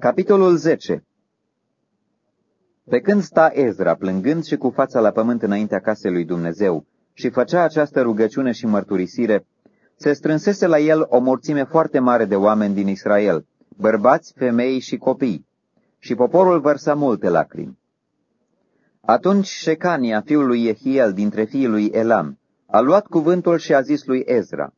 Capitolul 10 Pe când sta Ezra plângând și cu fața la pământ înaintea casei lui Dumnezeu și făcea această rugăciune și mărturisire, se strânsese la el o mulțime foarte mare de oameni din Israel, bărbați, femei și copii, și poporul vărsa multe lacrimi. Atunci Shecania, fiul lui Jehiel, dintre fiii lui Elam, a luat cuvântul și a zis lui Ezra,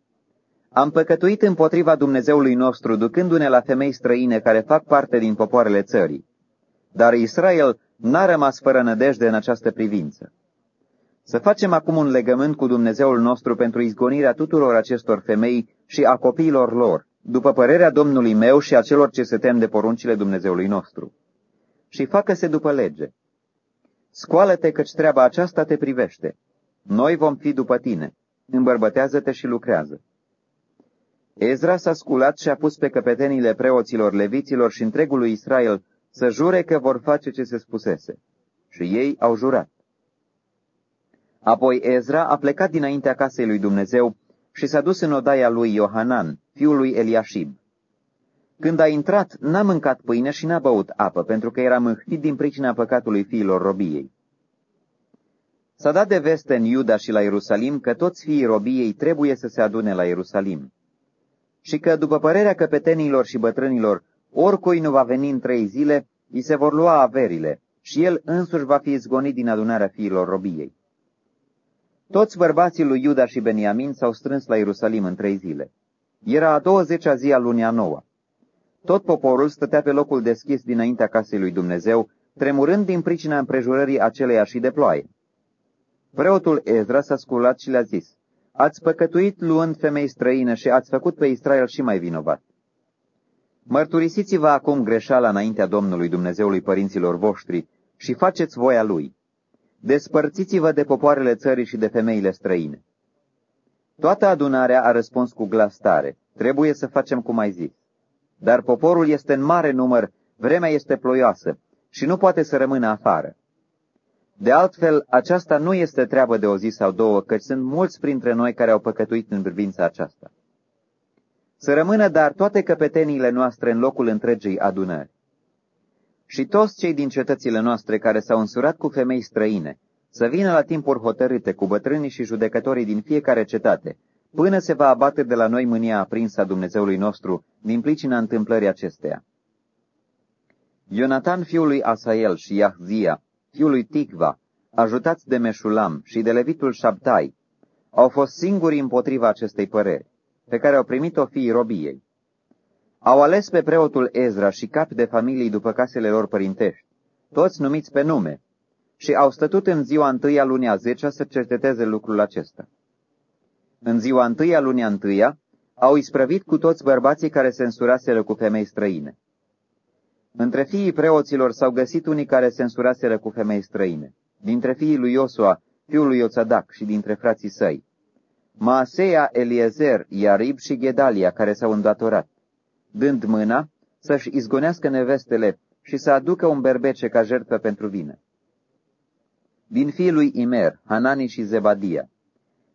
Am păcătuit împotriva Dumnezeului nostru, ducându-ne la femei străine care fac parte din popoarele țării. Dar Israel n-a rămas fără nădejde în această privință. Să facem acum un legământ cu Dumnezeul nostru pentru izgonirea tuturor acestor femei și a copiilor lor, după părerea Domnului meu și a celor ce se tem de poruncile Dumnezeului nostru. Și facă-se după lege. Scoală-te căci treaba aceasta te privește. Noi vom fi după tine. Îmbărbătează-te și lucrează. Ezra s-a sculat și a pus pe căpetenile preoților, leviților și întregului Israel să jure că vor face ce se spusese. Și ei au jurat. Apoi Ezra a plecat dinaintea casei lui Dumnezeu și s-a dus în odaia lui Iohanan, fiul lui Eliashib. Când a intrat, n-a mâncat pâine și n-a băut apă, pentru că era mânhit din pricina păcatului fiilor robiei. S-a dat de veste în Iuda și la Ierusalim că toți fiii robiei trebuie să se adune la Ierusalim și că, după părerea căpetenilor și bătrânilor, oricui nu va veni în trei zile, îi se vor lua averile și el însuși va fi izgonit din adunarea fiilor robiei. Toți bărbații lui Iuda și Beniamin s-au strâns la Ierusalim în trei zile. Era a douăzecea zi a lunii a noua. Tot poporul stătea pe locul deschis dinaintea casei lui Dumnezeu, tremurând din pricina împrejurării aceleia și de ploaie. Preotul Ezra s-a sculat și le-a zis, Ați păcătuit luând femei străine și ați făcut pe Israel și mai vinovat. Mărturisiți-vă acum greșeala înaintea Domnului Dumnezeului părinților voștri și faceți voia Lui. Despărțiți-vă de popoarele țării și de femeile străine. Toată adunarea a răspuns cu glas tare, trebuie să facem cum ai zis. Dar poporul este în mare număr, vremea este ploioasă și nu poate să rămână afară. De altfel, aceasta nu este treabă de o zi sau două, căci sunt mulți printre noi care au păcătuit în privința aceasta. Să rămână dar toate căpeteniile noastre în locul întregii adunări. Și toți cei din cetățile noastre care s-au însurat cu femei străine, să vină la timpuri hotărâte cu bătrânii și judecătorii din fiecare cetate, până se va abate de la noi mânia aprinsă a Dumnezeului nostru din plicina întâmplării acesteia. Ionatan fiul lui Asael și Iahzia, fiul lui Ticva, ajutați de Meșulam și de levitul Șabtai, au fost singuri împotriva acestei păreri, pe care au primit-o fiii robiei. Au ales pe preotul Ezra și capi de familii după casele lor părintești, toți numiți pe nume, și au stătut în ziua întâia lunii a zecea să cerceteze lucrul acesta. În ziua întâia lunii a întâia, au isprăvit cu toți bărbații care se însuraseră cu femei străine. Între fiii preoților s-au găsit unii care se însuraseră cu femei străine, dintre fiii lui Iosua, fiul lui Iosadac și dintre frații săi. Maaseia, Eliezer, Iarib și Gedalia, care s-au îndatorat, dând mâna să-și izgonească nevestele și să aducă un berbece ca jertfă pentru vină. Din fiii lui Imer, Hanani și Zebadia.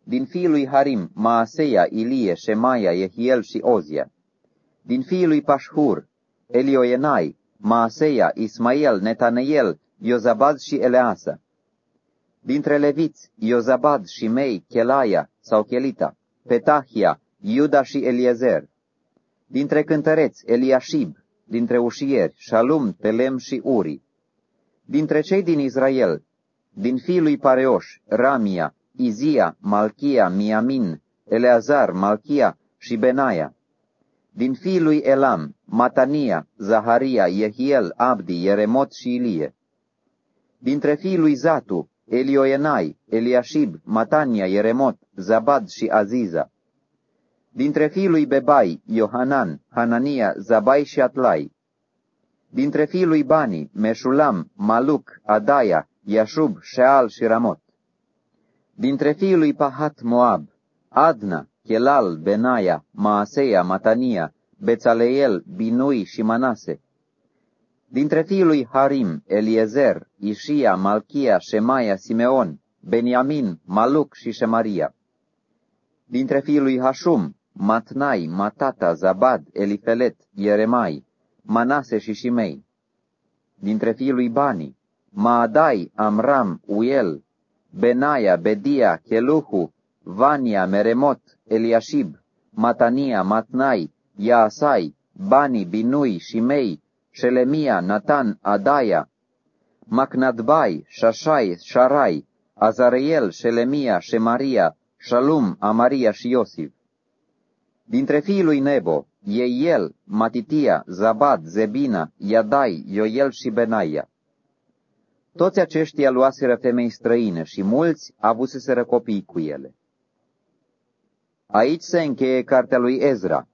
Din fiii lui Harim, Maaseia, Ilie, Shemaia, Jehiel și Ozia. Din fiii lui Pashhur, Elioenai, Maaseia, Ismael, Netaneel, Iozabad și Eleasa. Dintre leviți, Iozabad, Shimei, Chelaia sau Chelita, Petahia, Iuda și Eliezer. Dintre cântăreți, Eliashib, dintre ușieri, Shalum, Telem și Uri. Dintre cei din Israel, din fiii lui Pareoș, Ramia, Izia, Malchia, Miamin, Eleazar, Malchia și Benaia. Din fiii lui Elam, Matania, Zaharia, Jehiel, Abdi, Yeremot și Ilie. Dintre fiii lui Zatu, Elioenai, Eliashib, Matania, Yeremot, Zabad și Aziza. Dintre fiii lui Bebai, Iohanan, Hanania, Zabai și Atlai. Dintre fiii lui Bani, Meșulam, Maluc, Adaia, Iashub, Sheal și Ramot. Dintre fiii lui Pahat Moab, Adna, Chelal, Benaia, Maaseia, Matania, Bețaleel, Binui și Manase. Dintre fiii lui Harim, Eliezer, Ișia, Malchia, Shemaia, Simeon, Beniamin, Maluc și Shemaria. Dintre fiii lui Hashum, Matnai, Matata, Zabad, Elifelet, Ieremai, Manase și Shimei. Dintre fiii lui Bani, Maadai, Amram, Uel, Benaia, Bedia, Cheluhu, Vania, Meremot, Eliashib, Matania, Matnai, Yaasai, Bani, Binui, Shimei, Shelemia, Natan, Adaia, Macnadbai, Shashai, Sharai, Azareel, Shelemia, Shemaria, Shalum, Amaria și Iosif. Dintre fiii lui Nebo, Eiel, Matitia, Zabad, Zebina, Iadai, Ioel și Benaia. Toți aceștia luaseră femei străine și mulți avuseseră copii cu ele. Aici se încheie cartea lui Ezra.